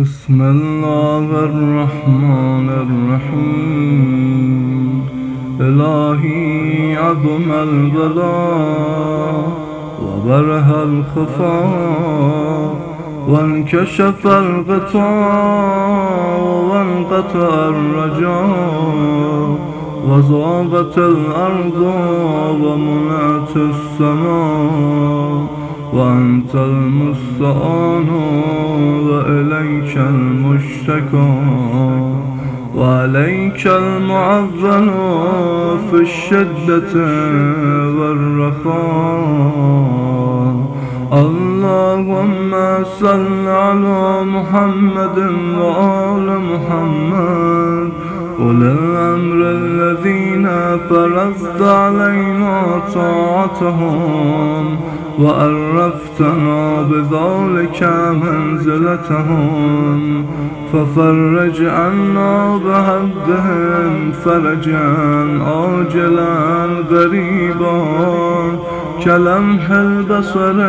بسم الله الرحمن الرحيم. إلهي عظم البلاء وبره الخفاء وانكشف الغطاء وانقطع الرجاء وضاقت الأرض ومنعت السماء. وأنت المستعان وإليك المشتكى وعليك المعظم في الشدة والرخاء. اللهم صل على محمد وآل محمد. أولي الأمر فرضت علينا طاعتهم وأرفتنا بذلك منزلتهم. ففرج عنا بهدهم فرجا عاجلا غريبا كلمح البصر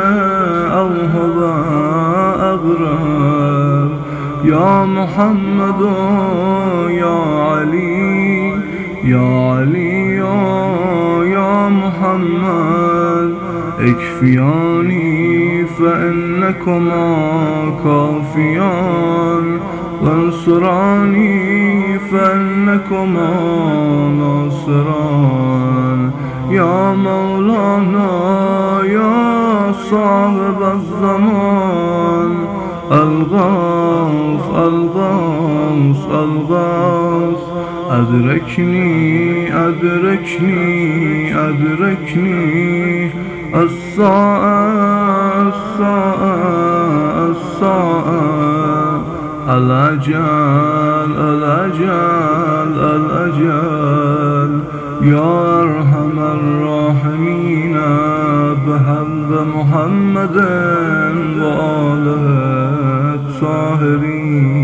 أو هو أغرب يا محمد اكفياني فإنكما كافيان وانصراني فإنكما ناصران يا مولانا يا صاحب الزمان الغاث الغاث الغاث أدركني أدركني أدركني الساعة الساعة الساعة. الأجل الأجل الأجل. يا أرحم الراحمين بحب محمد وآله الطاهرين.